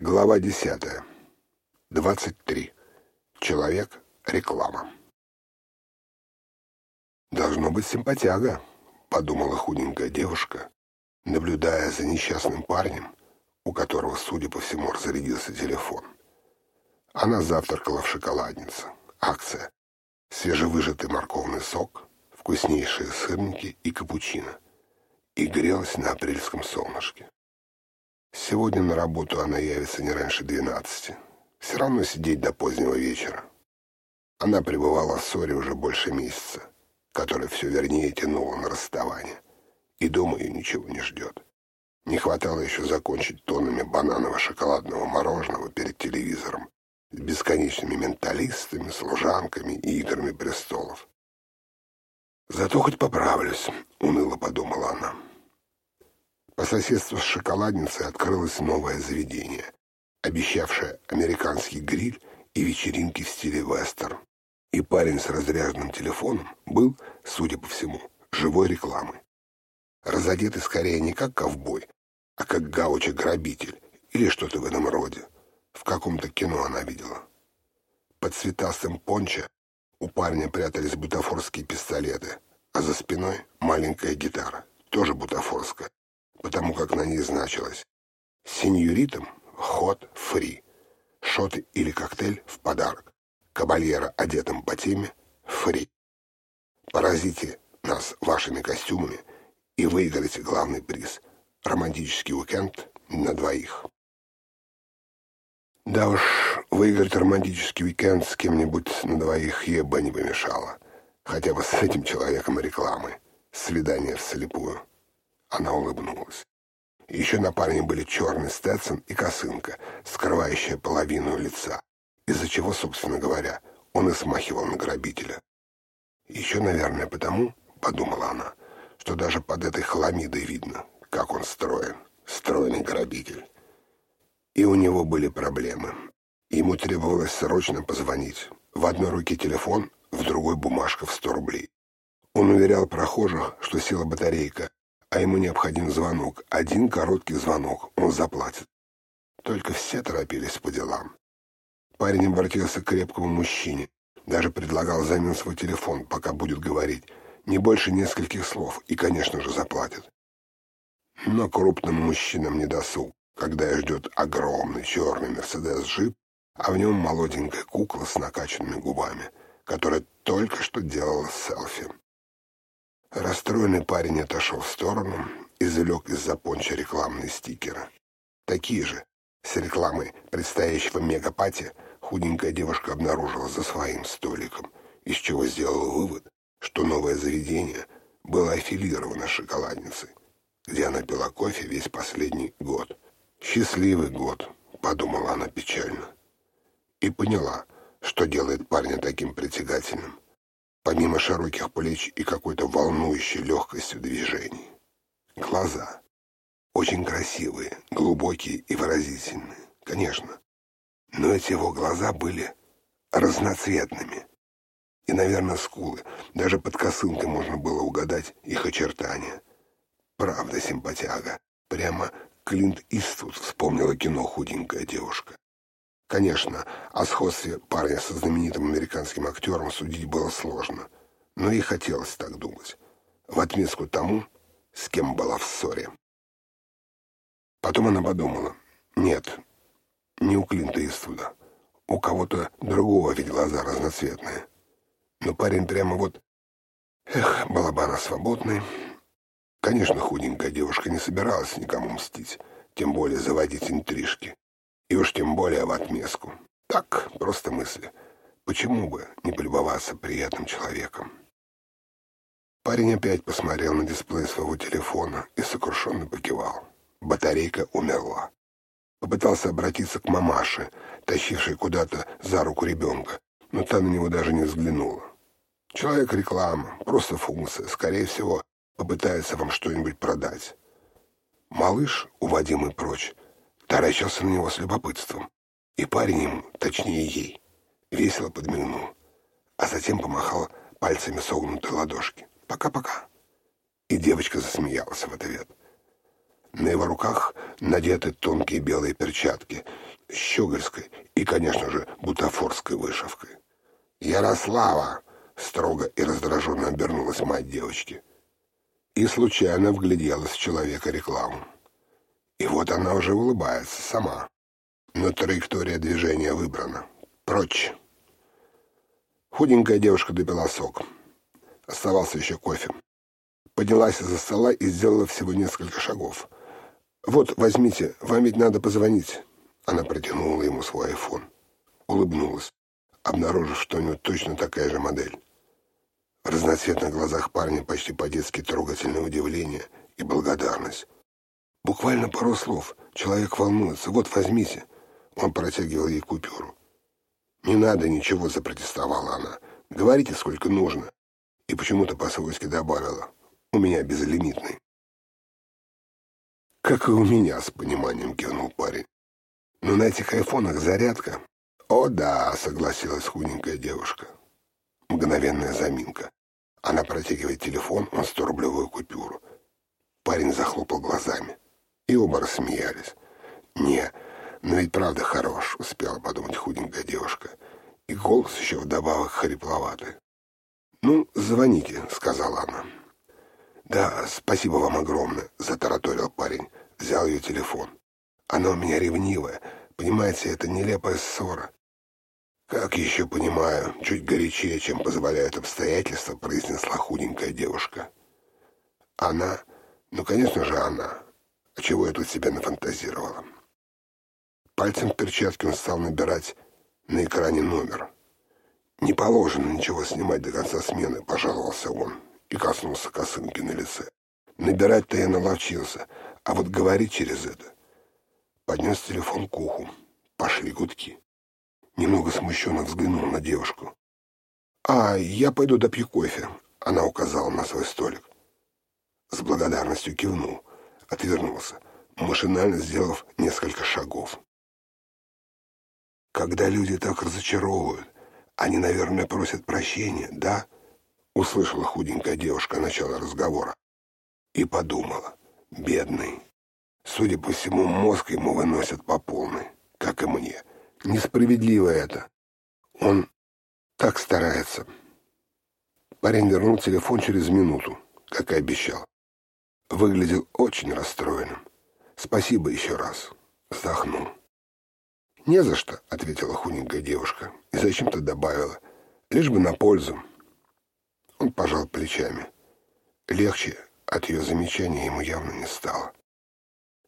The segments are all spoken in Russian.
Глава 10. 23. Человек. Реклама. «Должно быть симпатяга», — подумала худенькая девушка, наблюдая за несчастным парнем, у которого, судя по всему, разрядился телефон. Она завтракала в шоколаднице. Акция. Свежевыжатый морковный сок, вкуснейшие сырники и капучино. И грелась на апрельском солнышке. Сегодня на работу она явится не раньше двенадцати. Все равно сидеть до позднего вечера. Она пребывала в ссоре уже больше месяца, которая все вернее тянула на расставание. И дома ее ничего не ждет. Не хватало еще закончить тоннами бананово-шоколадного мороженого перед телевизором с бесконечными менталистами, служанками и играми престолов. «Зато хоть поправлюсь», — уныло подумала она. По соседству с шоколадницей открылось новое заведение, обещавшее американский гриль и вечеринки в стиле вестерн. И парень с разряженным телефоном был, судя по всему, живой рекламой. Разодетый скорее не как ковбой, а как гаучик-грабитель или что-то в этом роде. В каком-то кино она видела. Под цветастым пончо у парня прятались бутафорские пистолеты, а за спиной маленькая гитара, тоже бутафорская, потому как на ней значилось «Сеньоритам ход фри», «Шот или коктейль в подарок», «Кабальера, одетым по теме, фри». Поразите нас вашими костюмами и выиграете главный приз — романтический уикенд на двоих. Да уж, выиграть романтический уикенд с кем-нибудь на двоих ей бы не помешало. Хотя бы с этим человеком рекламы. Свидание вслепую. Она улыбнулась. Еще на парне были черный стетсон и косынка, скрывающая половину лица, из-за чего, собственно говоря, он и смахивал на грабителя. Еще, наверное, потому, — подумала она, — что даже под этой хламидой видно, как он строен, стройный грабитель. И у него были проблемы. Ему требовалось срочно позвонить. В одной руке телефон, в другой бумажка в сто рублей. Он уверял прохожих, что села батарейка, а ему необходим звонок. Один короткий звонок, он заплатит. Только все торопились по делам. Парень обратился к крепкому мужчине, даже предлагал взамен свой телефон, пока будет говорить. Не больше нескольких слов, и, конечно же, заплатит. Но крупным мужчинам не досуг, когда их ждет огромный черный Мерседес-джип, а в нем молоденькая кукла с накачанными губами, которая только что делала селфи. Расстроенный парень отошел в сторону и залег из-за понча рекламные стикеры. Такие же, с рекламой предстоящего мегапати, худенькая девушка обнаружила за своим столиком, из чего сделала вывод, что новое заведение было аффилировано шоколадницей, где она пила кофе весь последний год. «Счастливый год», — подумала она печально. И поняла, что делает парня таким притягательным помимо широких плеч и какой-то волнующей легкостью движений. Глаза. Очень красивые, глубокие и выразительные, конечно. Но эти его глаза были разноцветными. И, наверное, скулы. Даже под косынкой можно было угадать их очертания. Правда, симпатяга. Прямо Клинт Иствуд вспомнила кино «Худенькая девушка». Конечно, о сходстве парня со знаменитым американским актером судить было сложно, но и хотелось так думать, в отместку тому, с кем была в ссоре. Потом она подумала, нет, не у Клинта Иствуда, у кого-то другого ведь глаза разноцветные. Но парень прямо вот... Эх, была бы она свободной. Конечно, худенькая девушка не собиралась никому мстить, тем более заводить интрижки. И уж тем более в отместку. Так, просто мысли. Почему бы не полюбоваться приятным человеком? Парень опять посмотрел на дисплей своего телефона и сокрушенно покивал. Батарейка умерла. Попытался обратиться к мамаше, тащившей куда-то за руку ребенка, но та на него даже не взглянула. Человек реклама, просто функция, скорее всего, попытается вам что-нибудь продать. Малыш, уводимый прочь, таращился на него с любопытством. И парень ему, точнее ей, весело подмигнул, а затем помахал пальцами согнутой ладошки. «Пока-пока». И девочка засмеялась в ответ. На его руках надеты тонкие белые перчатки, щегольской и, конечно же, бутафорской вышивкой. «Ярослава!» — строго и раздраженно обернулась мать девочки. И случайно вгляделась в человека рекламу. И вот она уже улыбается сама. Но траектория движения выбрана. Прочь. Худенькая девушка допила сок. Оставался еще кофе. Поднялась из-за стола и сделала всего несколько шагов. «Вот, возьмите, вам ведь надо позвонить». Она протянула ему свой айфон. Улыбнулась, обнаружив, что у него точно такая же модель. В разноцветных глазах парня почти по-детски трогательное удивление и благодарность. Буквально пару слов. Человек волнуется. Вот, возьмите. Он протягивал ей купюру. «Не надо ничего», — запротестовала она. «Говорите, сколько нужно». И почему-то по-свойски добавила. «У меня безлимитный». «Как и у меня», — с пониманием кивнул парень. «Но на этих айфонах зарядка». «О да», — согласилась худенькая девушка. Мгновенная заминка. Она протягивает телефон, он сто-рублевую купюру. Парень захлопал глазами. И оба рассмеялись. «Не, но ведь правда хорош», — успела подумать худенькая девушка. И голос еще вдобавок хрипловатый. «Ну, звоните», — сказала она. «Да, спасибо вам огромное», — затараторил парень. Взял ее телефон. «Она у меня ревнивая. Понимаете, это нелепая ссора». «Как еще понимаю, чуть горячее, чем позволяют обстоятельства», — произнесла худенькая девушка. «Она? Ну, конечно же, она. А чего я тут себя нафантазировала?» Пальцем в перчатке он стал набирать на экране номер. «Не положено ничего снимать до конца смены», — пожаловался он и коснулся косынки на лице. Набирать-то я наловчился, а вот говорить через это. Поднес телефон к уху. Пошли гудки. Немного смущенно взглянул на девушку. «А, я пойду допью кофе», — она указала на свой столик. С благодарностью кивнул, отвернулся, машинально сделав несколько шагов. Когда люди так разочаровывают, они, наверное, просят прощения, да? Услышала худенькая девушка начало разговора. И подумала, бедный. Судя по всему, мозг ему выносят по полной, как и мне. Несправедливо это. Он так старается. Парень вернул телефон через минуту, как и обещал. Выглядел очень расстроенным. Спасибо еще раз. Вздохнул. «Не за что», — ответила худенькая девушка и зачем-то добавила. «Лишь бы на пользу». Он пожал плечами. Легче от ее замечания ему явно не стало.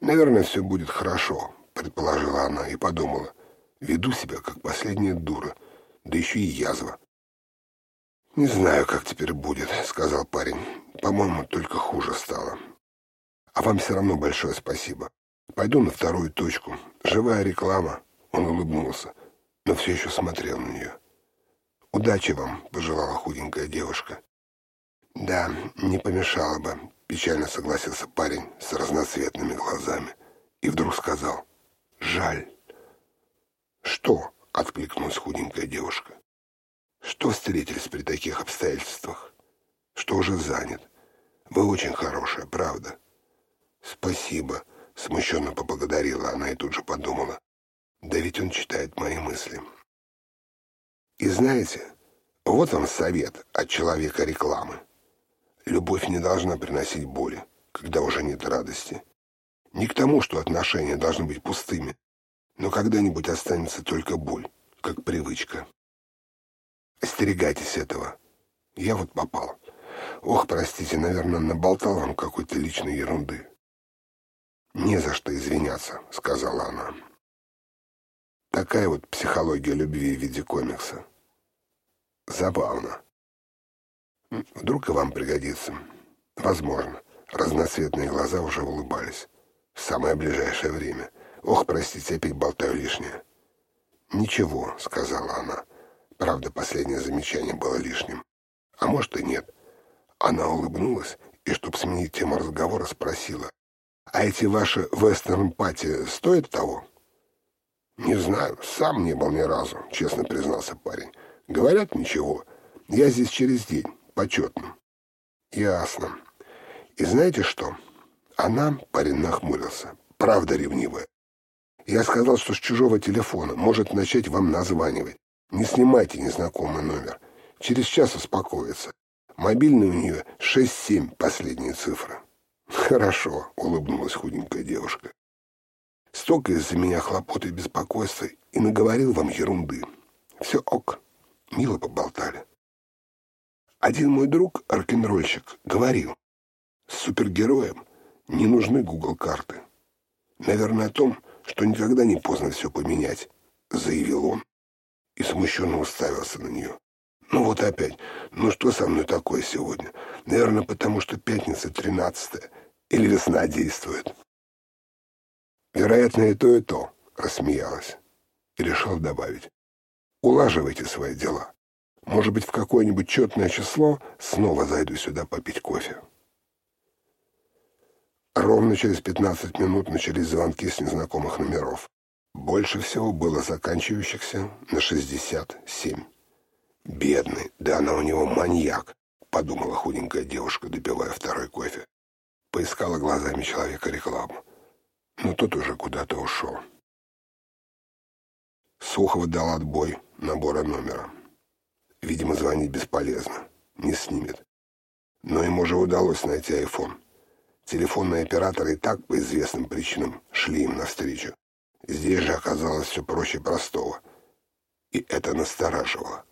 «Наверное, все будет хорошо», — предположила она и подумала. «Веду себя, как последняя дура, да еще и язва». «Не знаю, как теперь будет», — сказал парень. «По-моему, только хуже стало. А вам все равно большое спасибо. Пойду на вторую точку. Живая реклама. Он улыбнулся, но все еще смотрел на нее. «Удачи вам», — пожелала худенькая девушка. «Да, не помешало бы», — печально согласился парень с разноцветными глазами. И вдруг сказал «Жаль». «Что?» — откликнулась худенькая девушка. «Что встретились при таких обстоятельствах? Что уже занят? Вы очень хорошая, правда?» «Спасибо», — смущенно поблагодарила она и тут же подумала. Да ведь он читает мои мысли. И знаете, вот вам совет от человека рекламы. Любовь не должна приносить боли, когда уже нет радости. Не к тому, что отношения должны быть пустыми, но когда-нибудь останется только боль, как привычка. Остерегайтесь этого. Я вот попал. Ох, простите, наверное, наболтал вам какой-то личной ерунды. «Не за что извиняться», — сказала она. Такая вот психология любви в виде комикса. Забавно. Вдруг и вам пригодится. Возможно. Разноцветные глаза уже улыбались. В самое ближайшее время. Ох, простите, опять болтаю лишнее. «Ничего», — сказала она. Правда, последнее замечание было лишним. А может и нет. Она улыбнулась и, чтобы сменить тему разговора, спросила. «А эти ваши вестерн-пати стоят того?» «Не знаю, сам не был ни разу», — честно признался парень. «Говорят, ничего. Я здесь через день, почетно». «Ясно. И знаете что?» Она, парень нахмурился, правда ревнивая. Я сказал, что с чужого телефона может начать вам названивать. Не снимайте незнакомый номер. Через час успокоится. Мобильный у нее 6-7, последние цифры. Хорошо, улыбнулась худенькая девушка. Столько из-за меня хлопот и беспокойства и наговорил вам ерунды. Все ок. Мило поболтали. Один мой друг, рок-н-ролльщик, говорил, с супергероем не нужны гугл-карты. Наверное, о том, что никогда не поздно все поменять, заявил он и смущенно уставился на нее. Ну вот опять, ну что со мной такое сегодня? Наверное, потому что пятница тринадцатая, или весна действует. Вероятно, и то, и то, рассмеялась и решил добавить. Улаживайте свои дела. Может быть, в какое-нибудь четное число снова зайду сюда попить кофе. Ровно через 15 минут начались звонки с незнакомых номеров. Больше всего было заканчивающихся на 67. «Бедный, да она у него маньяк», — подумала худенькая девушка, допивая второй кофе. Поискала глазами человека рекламу. Но тот уже куда-то ушел. Сухов дал отбой набора номера. Видимо, звонить бесполезно, не снимет. Но ему же удалось найти айфон. Телефонные операторы и так по известным причинам шли им навстречу. Здесь же оказалось все проще простого. И это настораживало.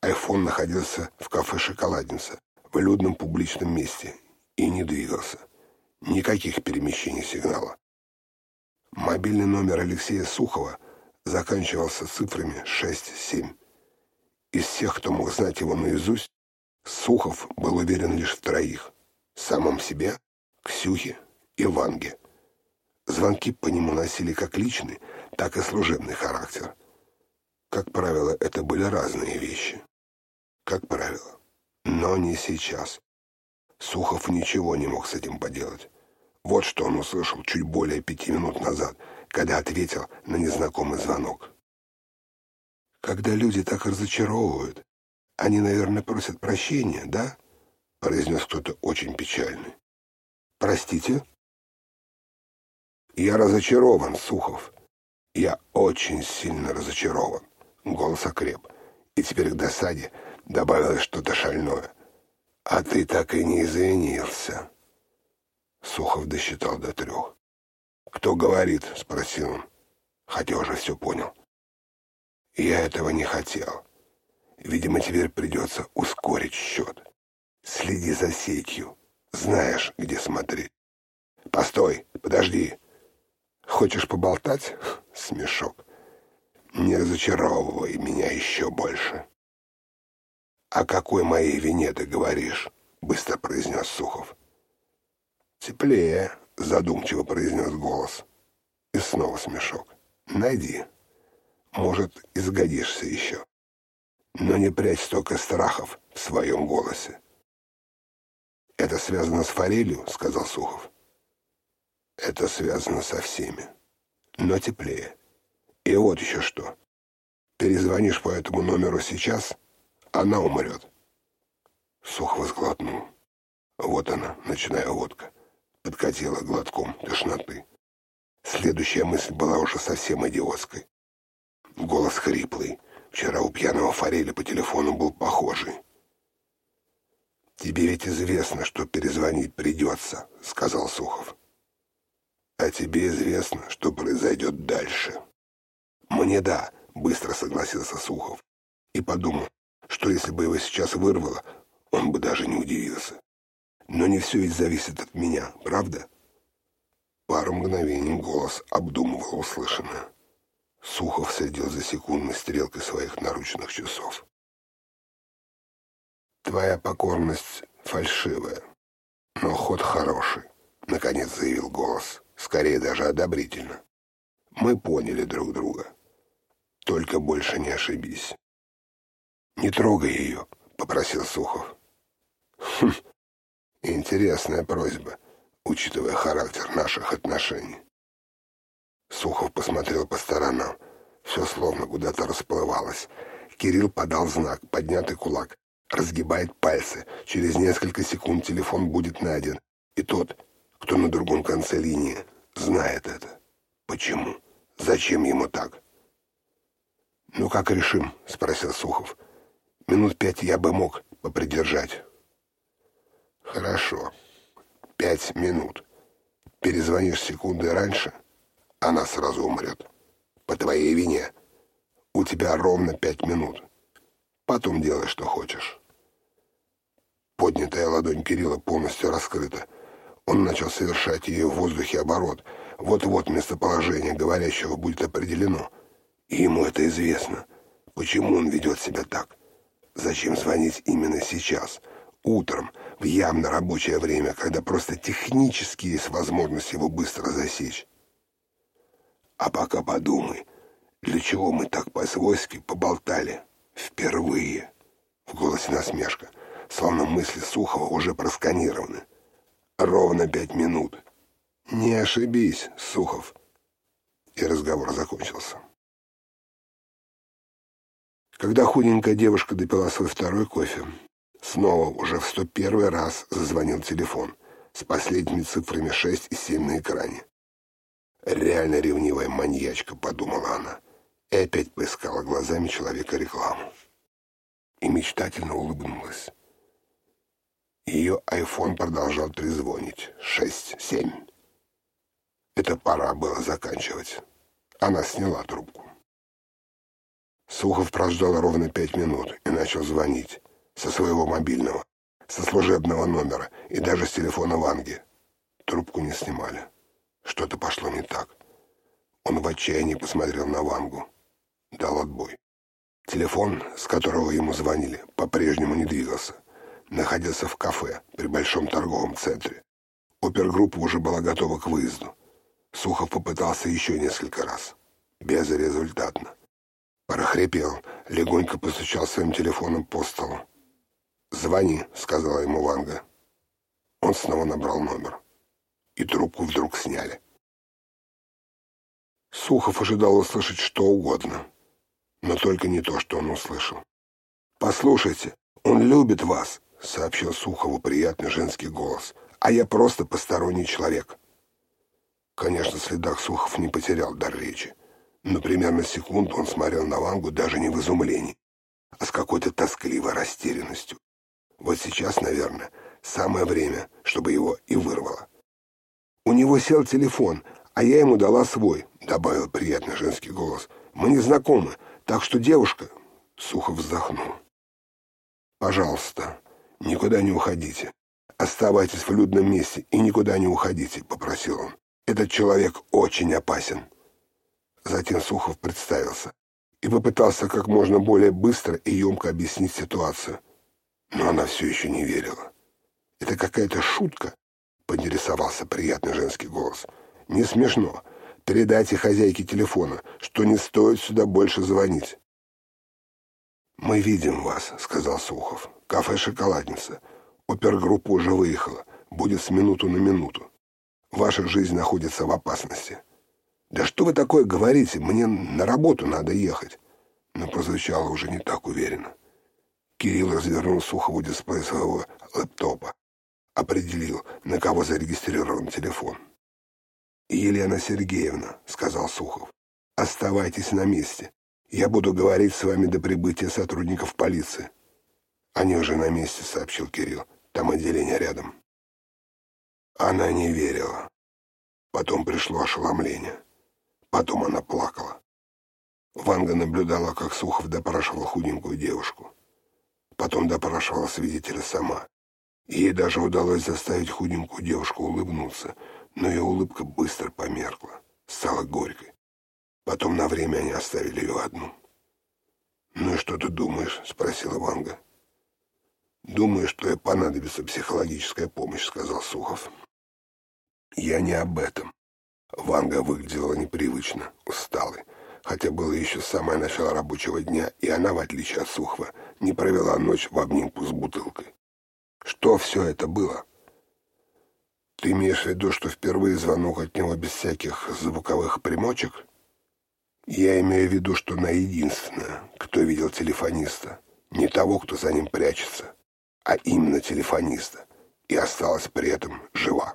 Айфон находился в кафе «Шоколадница» в людном публичном месте и не двигался. Никаких перемещений сигнала. Мобильный номер Алексея Сухова заканчивался цифрами 6-7. Из всех, кто мог знать его наизусть, Сухов был уверен лишь в троих — самом себе Ксюхе и Ванге. Звонки по нему носили как личный, так и служебный характер. Как правило, это были разные вещи. Как правило. Но не сейчас. Сухов ничего не мог с этим поделать. Вот что он услышал чуть более пяти минут назад, когда ответил на незнакомый звонок. «Когда люди так разочаровывают, они, наверное, просят прощения, да?» — произнес кто-то очень печальный. Простите? Я разочарован, Сухов. Я очень сильно разочарован. Голос окреп. И теперь к досаде добавилось что-то шальное. А ты так и не извинился. Сухов досчитал до трех. «Кто говорит?» — спросил он, хотя уже все понял. «Я этого не хотел. Видимо, теперь придется ускорить счет. Следи за сетью. Знаешь, где смотреть. Постой, подожди. Хочешь поболтать? Смешок. Не разочаровывай меня еще больше. «О какой моей вине ты говоришь?» — быстро произнес Сухов. «Теплее», — задумчиво произнес голос. И снова смешок. «Найди. Может, изгодишься еще. Но не прячь столько страхов в своем голосе. «Это связано с форелью», — сказал Сухов. «Это связано со всеми, но теплее. И вот еще что. Перезвонишь по этому номеру сейчас, она умрет». Сухов сглотнул. Вот она, ночная водка. Подкатила глотком тошноты. Следующая мысль была уже совсем идиотской. Голос хриплый. Вчера у пьяного форели по телефону был похожий. «Тебе ведь известно, что перезвонить придется», — сказал Сухов. «А тебе известно, что произойдет дальше». «Мне да», — быстро согласился Сухов. И подумал, что если бы его сейчас вырвало, он бы даже не удивился. Но не все ведь зависит от меня, правда? Пару мгновений голос обдумывал услышанное. Сухов следил за секундной стрелкой своих наручных часов. Твоя покорность фальшивая, но ход хороший, — наконец заявил голос, скорее даже одобрительно. Мы поняли друг друга. Только больше не ошибись. Не трогай ее, — попросил Сухов. Хм, интересная просьба, учитывая характер наших отношений. Сухов посмотрел по сторонам. Все словно куда-то расплывалось. Кирилл подал знак, поднятый кулак разгибает пальцы. Через несколько секунд телефон будет найден. И тот, кто на другом конце линии, знает это. Почему? Зачем ему так? «Ну, как решим?» — спросил Сухов. «Минут пять я бы мог попридержать». «Хорошо. Пять минут. Перезвонишь секунды раньше, она сразу умрет. По твоей вине. У тебя ровно пять минут. Потом делай, что хочешь». Поднятая ладонь Кирилла полностью раскрыта. Он начал совершать ее в воздухе оборот. Вот-вот местоположение говорящего будет определено — и ему это известно. Почему он ведет себя так? Зачем звонить именно сейчас, утром, в явно рабочее время, когда просто технически есть возможность его быстро засечь? А пока подумай, для чего мы так по-свойски поболтали? Впервые. В голосе насмешка, словно мысли Сухова уже просканированы. Ровно пять минут. Не ошибись, Сухов. И разговор закончился. Когда худенькая девушка допила свой второй кофе, снова уже в 101 раз зазвонил телефон с последними цифрами 6 и 7 на экране. «Реально ревнивая маньячка», — подумала она, и опять поискала глазами человека рекламу. И мечтательно улыбнулась. Ее айфон продолжал трезвонить. Шесть, семь. Это пора было заканчивать. Она сняла трубку. Сухов прождал ровно пять минут и начал звонить. Со своего мобильного, со служебного номера и даже с телефона Ванги. Трубку не снимали. Что-то пошло не так. Он в отчаянии посмотрел на Вангу. Дал отбой. Телефон, с которого ему звонили, по-прежнему не двигался. Находился в кафе при большом торговом центре. Опергруппа уже была готова к выезду. Сухов попытался еще несколько раз. Безрезультатно. Прохрипел, легонько постучал своим телефоном по столу. «Звони», — сказала ему Ванга. Он снова набрал номер. И трубку вдруг сняли. Сухов ожидал услышать что угодно, но только не то, что он услышал. «Послушайте, он любит вас», — сообщил Сухову приятный женский голос, «а я просто посторонний человек». Конечно, следах Сухов не потерял дар речи. Но примерно секунду он смотрел на Вангу даже не в изумлении, а с какой-то тоскливой растерянностью. Вот сейчас, наверное, самое время, чтобы его и вырвало. «У него сел телефон, а я ему дала свой», — добавил приятный женский голос. «Мы не знакомы, так что девушка...» — сухо вздохнул. «Пожалуйста, никуда не уходите. Оставайтесь в людном месте и никуда не уходите», — попросил он. «Этот человек очень опасен». Затем Сухов представился и попытался как можно более быстро и емко объяснить ситуацию. Но она все еще не верила. «Это какая-то шутка?» — поинтересовался приятный женский голос. «Не смешно. Передайте хозяйке телефона, что не стоит сюда больше звонить». «Мы видим вас», — сказал Сухов. «Кафе «Шоколадница». Опергруппа уже выехала. Будет с минуту на минуту. Ваша жизнь находится в опасности». «Да что вы такое говорите? Мне на работу надо ехать!» Но прозвучало уже не так уверенно. Кирилл развернул Сухову дисплей своего лэптопа. Определил, на кого зарегистрирован телефон. «Елена Сергеевна», — сказал Сухов, — «оставайтесь на месте. Я буду говорить с вами до прибытия сотрудников полиции». «Они уже на месте», — сообщил Кирилл. «Там отделение рядом». Она не верила. Потом пришло ошеломление. Потом она плакала. Ванга наблюдала, как Сухов допрашивал худенькую девушку. Потом допрашивала свидетеля сама. ей даже удалось заставить худенькую девушку улыбнуться, но ее улыбка быстро померкла, стала горькой. Потом на время они оставили ее одну. «Ну и что ты думаешь?» — спросила Ванга. «Думаю, что ей понадобится психологическая помощь», — сказал Сухов. «Я не об этом. Ванга выглядела непривычно, усталой, хотя было еще самое начало рабочего дня, и она, в отличие от Сухва, не провела ночь в обнимку с бутылкой. Что все это было? Ты имеешь в виду, что впервые звонок от него без всяких звуковых примочек? Я имею в виду, что она единственная, кто видел телефониста. Не того, кто за ним прячется, а именно телефониста, и осталась при этом жива.